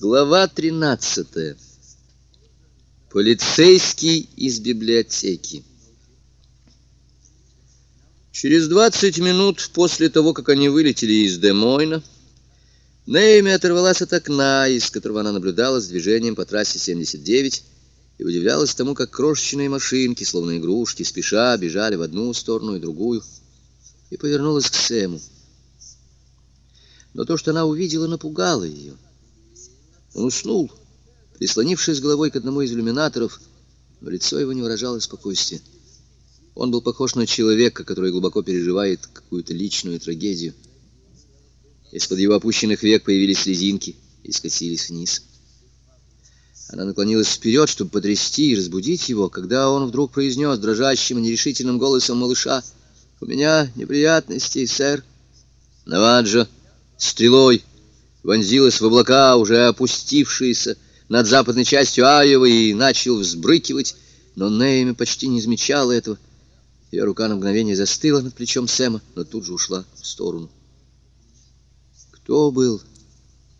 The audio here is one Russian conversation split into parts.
Глава 13. Полицейский из библиотеки. Через 20 минут после того, как они вылетели из Демойна, Нейми оторвалась от окна, из которого она наблюдала с движением по трассе 79, и удивлялась тому, как крошечные машинки, словно игрушки, спеша бежали в одну сторону и другую, и повернулась к Сэму. Но то, что она увидела, напугало ее. Он уснул, прислонившись головой к одному из иллюминаторов, но лицо его не выражало спокойствия. Он был похож на человека, который глубоко переживает какую-то личную трагедию. Из-под его опущенных век появились слезинки и скатились вниз. Она наклонилась вперед, чтобы потрясти и разбудить его, когда он вдруг произнес дрожащим нерешительным голосом малыша «У меня неприятности, сэр». Наваджа стрелой вонзилась в облака, уже опустившиеся над западной частью Айова, и начал взбрыкивать, но Нейми почти не замечала этого. Ее рука на мгновение застыла над плечом Сэма, но тут же ушла в сторону. «Кто был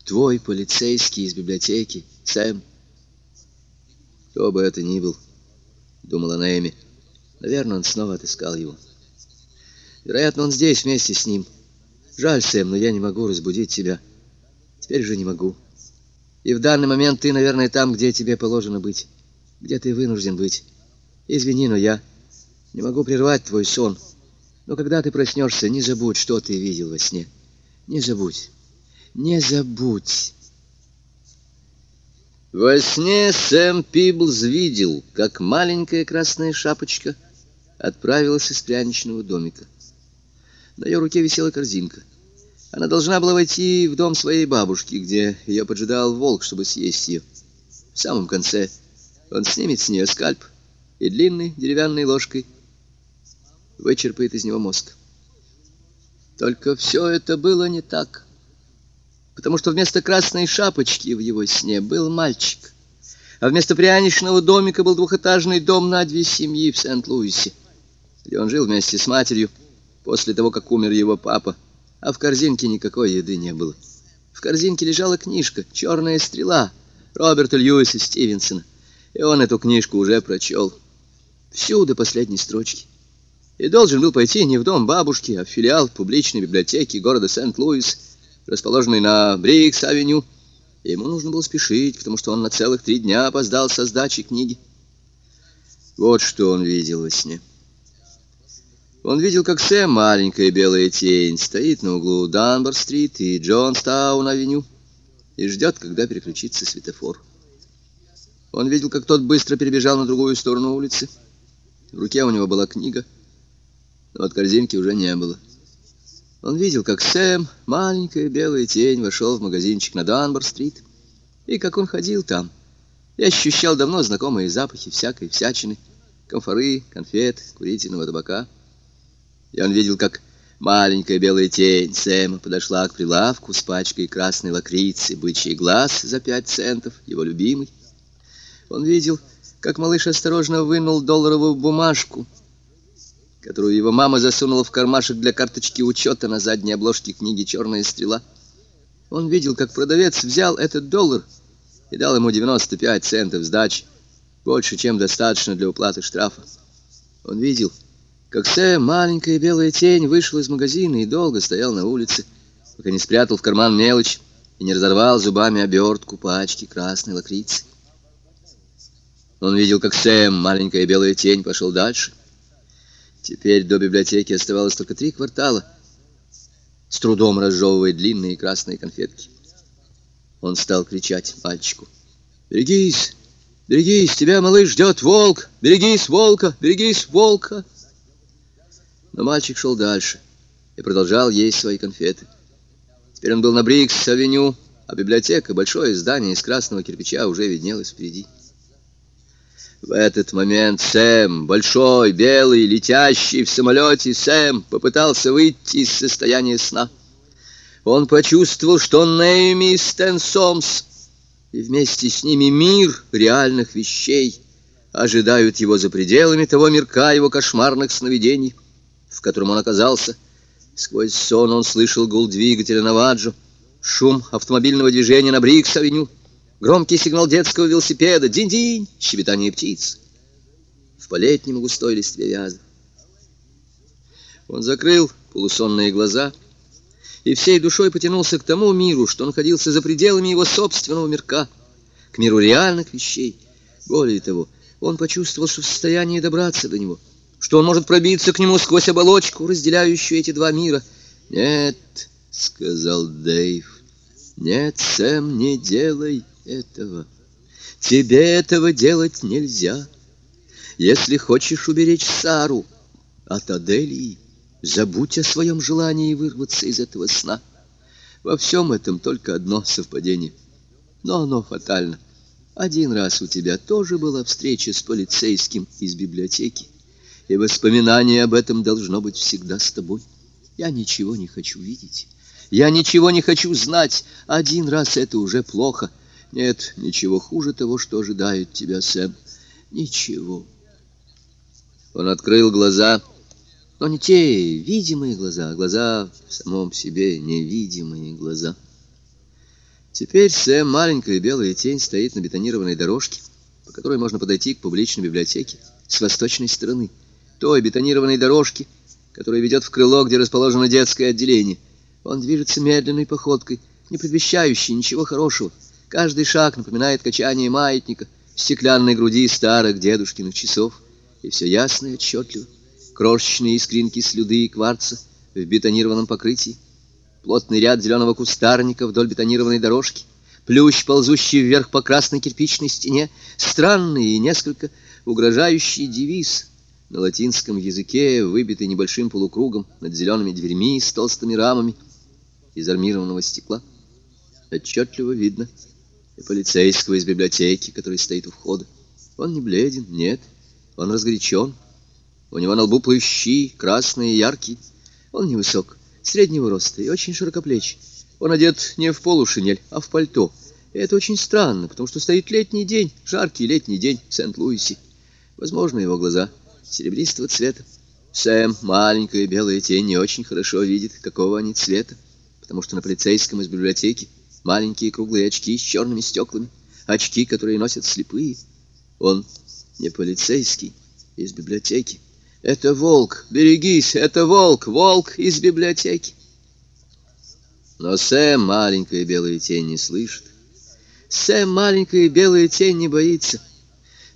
твой полицейский из библиотеки, Сэм?» «Кто бы это ни был», — думала Нейми. «Наверное, он снова отыскал его. Вероятно, он здесь вместе с ним. Жаль, Сэм, но я не могу разбудить тебя». Теперь же не могу. И в данный момент ты, наверное, там, где тебе положено быть. Где ты вынужден быть. Извини, но я не могу прервать твой сон. Но когда ты проснешься, не забудь, что ты видел во сне. Не забудь. Не забудь. Во сне Сэм Пиблз видел, как маленькая красная шапочка отправилась из пряничного домика. На ее руке висела корзинка. Она должна была войти в дом своей бабушки, где ее поджидал волк, чтобы съесть ее. В самом конце он снимет с нее скальп и длинной деревянной ложкой вычерпает из него мозг. Только все это было не так, потому что вместо красной шапочки в его сне был мальчик, а вместо пряничного домика был двухэтажный дом на две семьи в Сент-Луисе, где он жил вместе с матерью после того, как умер его папа а в корзинке никакой еды не было. В корзинке лежала книжка «Черная стрела» Роберта Льюиса Стивенсона, и он эту книжку уже прочел. Всю до последней строчки. И должен был пойти не в дом бабушки, а в филиал публичной библиотеки города Сент-Луис, расположенный на Брикс-авеню. Ему нужно было спешить, потому что он на целых три дня опоздал со сдачи книги. Вот что он видел во сне. Он видел, как Сэм, маленькая белая тень, стоит на углу Данбар-стрит и Джонстаун-авеню и ждет, когда переключится светофор. Он видел, как тот быстро перебежал на другую сторону улицы. В руке у него была книга, но от корзинки уже не было. Он видел, как Сэм, маленькая белая тень, вошел в магазинчик на Данбар-стрит, и как он ходил там, и ощущал давно знакомые запахи всякой всячины, комфоры, конфет, курительного табака. И он видел, как маленькая белая тень Сэма подошла к прилавку с пачкой красной лакрицы, бычий глаз за пять центов, его любимый. Он видел, как малыш осторожно вынул долларовую бумажку, которую его мама засунула в кармашек для карточки учета на задней обложке книги «Черная стрела». Он видел, как продавец взял этот доллар и дал ему 95 центов сдачи, больше, чем достаточно для уплаты штрафа. Он видел, как Сэм, маленькая белая тень, вышел из магазина и долго стоял на улице, пока не спрятал в карман мелочь и не разорвал зубами обертку пачки красной лакрицы. Он видел, как Сэм, маленькая белая тень, пошел дальше. Теперь до библиотеки оставалось только три квартала, с трудом разжевывая длинные красные конфетки. Он стал кричать мальчику. «Берегись! Берегись! Тебя, малыш, ждет волк! Берегись, волка! Берегись, волка!» Но мальчик шел дальше и продолжал есть свои конфеты. Теперь он был на Брикс-авеню, а библиотека, большое здание из красного кирпича, уже виднелось впереди. В этот момент Сэм, большой, белый, летящий в самолете Сэм, попытался выйти из состояния сна. Он почувствовал, что Нэйми и Стэн Сомс и вместе с ними мир реальных вещей ожидают его за пределами того мирка его кошмарных сновидений в котором он оказался. Сквозь сон он слышал гул двигателя на Ваджо, шум автомобильного движения на Брикс-авеню, Громкий сигнал детского велосипеда. Динь-динь! Щебетание птиц. В полетнем густой листве вяза. Он закрыл полусонные глаза и всей душой потянулся к тому миру, что находился за пределами его собственного мирка, к миру реальных вещей. Более того, он почувствовал, что в состоянии добраться до него, что он может пробиться к нему сквозь оболочку, разделяющую эти два мира. «Нет», — сказал Дэйв, — «нет, Сэм, не делай этого. Тебе этого делать нельзя. Если хочешь уберечь Сару от Аделии, забудь о своем желании вырваться из этого сна. Во всем этом только одно совпадение, но оно фатально. Один раз у тебя тоже была встреча с полицейским из библиотеки, и воспоминание об этом должно быть всегда с тобой. Я ничего не хочу видеть. Я ничего не хочу знать. Один раз это уже плохо. Нет, ничего хуже того, что ожидает тебя, Сэм. Ничего. Он открыл глаза, но не те видимые глаза, а глаза в самом себе невидимые глаза. Теперь Сэм, маленькая белая тень, стоит на бетонированной дорожке, по которой можно подойти к публичной библиотеке с восточной стороны. Той бетонированной дорожки, которая ведет в крыло, где расположено детское отделение. Он движется медленной походкой, не предвещающей ничего хорошего. Каждый шаг напоминает качание маятника в стеклянной груди старых дедушкиных часов. И все ясно и отчетливо. Крошечные искринки слюды и кварца в бетонированном покрытии. Плотный ряд зеленого кустарника вдоль бетонированной дорожки. Плющ, ползущий вверх по красной кирпичной стене. Странный и несколько угрожающий девиз на латинском языке, выбитый небольшим полукругом над зелеными дверьми с толстыми рамами из армированного стекла. Отчетливо видно — и полицейского из библиотеки, который стоит у входа. Он не бледен, нет, он разгорячен. У него на лбу плащи, красные яркие. Он невысок, среднего роста и очень широкоплеч. Он одет не в полушинель, а в пальто. И это очень странно, потому что стоит летний день, жаркий летний день в Сент-Луисе. Возможно, его глаза серебристого цвета. Сэм, маленькая белая тень, не очень хорошо видит, какого они цвета, потому что на полицейском из библиотеки маленькие круглые очки с черными стеклами, очки, которые носят слепые. Он не полицейский из библиотеки. Это волк, берегись, это волк, волк из библиотеки. Но Сэм, маленькая белая тень, не слышит. Сэм, маленькая белая тень, не боится.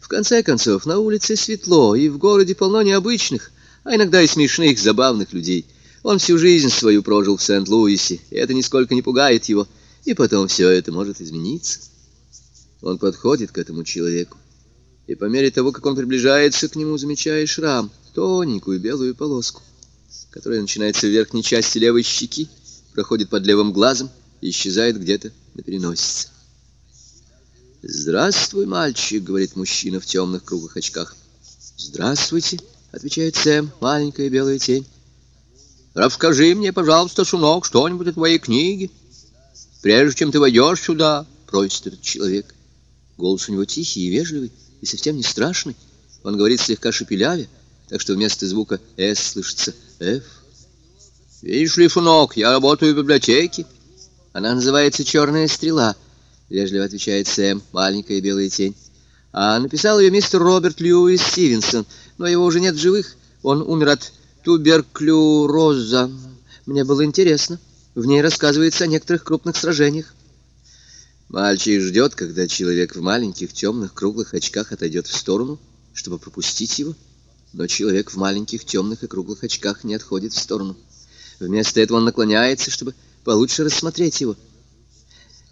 В конце концов, на улице светло, и в городе полно необычных, а иногда и смешных, забавных людей. Он всю жизнь свою прожил в Сент-Луисе, и это нисколько не пугает его. И потом все это может измениться. Он подходит к этому человеку, и по мере того, как он приближается к нему, замечает шрам, тоненькую белую полоску, которая начинается в верхней части левой щеки, проходит под левым глазом и исчезает где-то на переносице. «Здравствуй, мальчик», — говорит мужчина в темных круглых очках. «Здравствуйте», — отвечает Сэм, маленькая белая тень. «Расскажи мне, пожалуйста, Шунок, что-нибудь о твоей книге». Прежде чем ты войдешь сюда, просит этот человек. Голос у него тихий и вежливый, и совсем не страшный. Он говорит слегка шепеляве, так что вместо звука «С» слышится «Ф». «Видишь ли, Фунок, я работаю в библиотеке». Она называется «Черная стрела», — вежливо отвечает Сэм, маленькая белая тень. А написал ее мистер Роберт Льюис Стивенсон, но его уже нет в живых. Он умер от туберклюроза. Мне было интересно. В ней рассказывается о некоторых крупных сражениях. Мальчик ждет, когда человек в маленьких темных круглых очках отойдет в сторону, чтобы пропустить его. Но человек в маленьких темных и круглых очках не отходит в сторону. Вместо этого он наклоняется, чтобы получше рассмотреть его.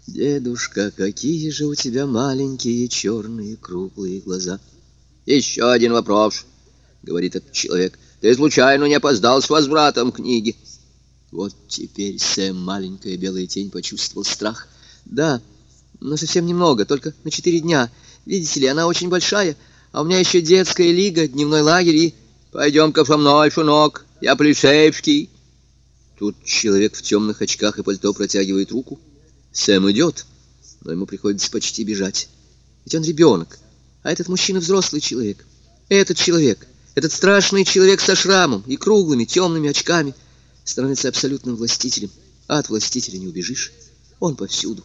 «Дедушка, какие же у тебя маленькие черные круглые глаза!» «Еще один вопрос», — говорит этот человек. «Ты случайно не опоздал с возвратом книги?» Вот теперь Сэм, маленькая белая тень, почувствовал страх. Да, но совсем немного, только на четыре дня. Видите ли, она очень большая, а у меня еще детская лига, дневной лагерь и... Пойдем-ка со мной, Шунок, я полицейский. Тут человек в темных очках и пальто протягивает руку. Сэм идет, но ему приходится почти бежать. Ведь он ребенок, а этот мужчина взрослый человек. Этот человек, этот страшный человек со шрамом и круглыми темными очками — становится абсолютным властителем, а от властителя не убежишь. Он повсюду.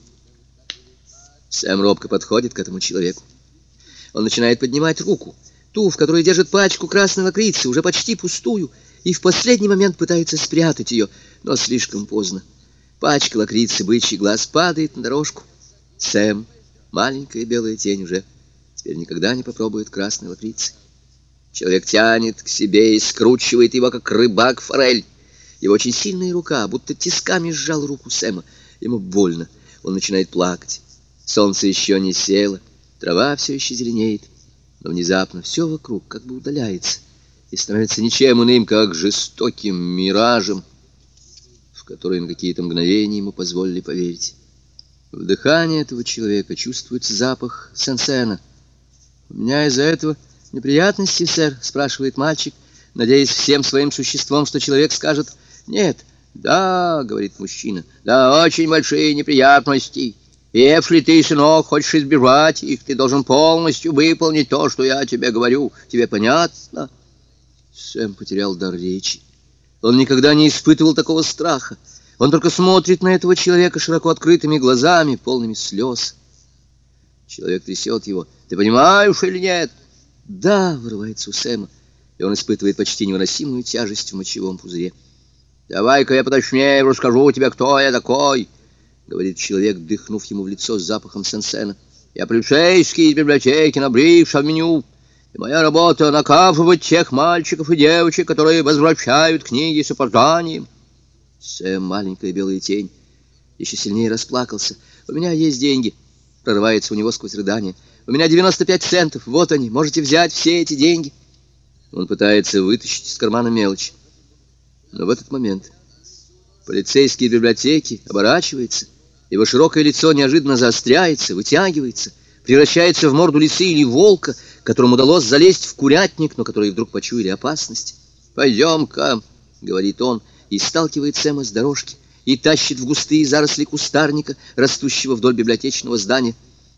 Сэм робко подходит к этому человеку. Он начинает поднимать руку, ту, в которой держит пачку красной лакрицы, уже почти пустую, и в последний момент пытается спрятать ее, но слишком поздно. Пачка лакрицы, бычий глаз падает на дорожку. Сэм, маленькая белая тень уже, теперь никогда не попробует красной лакрицы. Человек тянет к себе и скручивает его, как рыбак форель. Его очень сильная рука, будто тисками сжал руку Сэма. Ему больно, он начинает плакать. Солнце еще не село, трава все еще зеленеет, но внезапно все вокруг как бы удаляется и становится ничем иным, как жестоким миражем, в который на какие-то мгновения ему позволили поверить. В дыхании этого человека чувствуется запах сенсена. «У меня из-за этого неприятности, сэр?» — спрашивает мальчик, надеясь всем своим существом, что человек скажет «нет». «Да», — говорит мужчина, — «да, очень большие неприятности». Если ты, сынок, хочешь избежать их, ты должен полностью выполнить то, что я тебе говорю. Тебе понятно?» Сэм потерял дар речи. Он никогда не испытывал такого страха. Он только смотрит на этого человека широко открытыми глазами, полными слез. Человек трясет его. «Ты понимаешь или нет?» «Да», — вырывается у Сэма, и он испытывает почти невыносимую тяжесть в мочевом пузыре. «Давай-ка я поточнее расскажу тебе, кто я такой». — говорит человек, дыхнув ему в лицо с запахом сенсена. «Я полицейский из библиотеки на Брикш-авеню, и моя работа — накапывать тех мальчиков и девочек, которые возвращают книги с опозданием». Сэм, маленькая белая тень, еще сильнее расплакался. «У меня есть деньги», — прорывается у него сквозь рыдание. «У меня 95 центов, вот они, можете взять все эти деньги». Он пытается вытащить из кармана мелочь. Но в этот момент полицейский библиотеки оборачивается — его широкое лицо неожиданно заостряется, вытягивается, превращается в морду лисы или волка, которому удалось залезть в курятник, но которые вдруг почуяли опасность. «Пойдем-ка», — говорит он, и сталкивает Сэма с дорожки, и тащит в густые заросли кустарника, растущего вдоль библиотечного здания.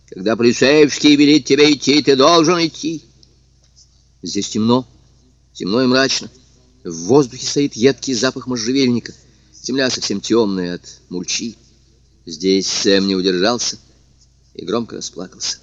«Когда полицейский велит тебе идти, ты должен идти». Здесь темно, темно и мрачно. В воздухе стоит едкий запах можжевельника. Земля совсем темная от мульчи. Здесь Сэм не удержался и громко расплакался.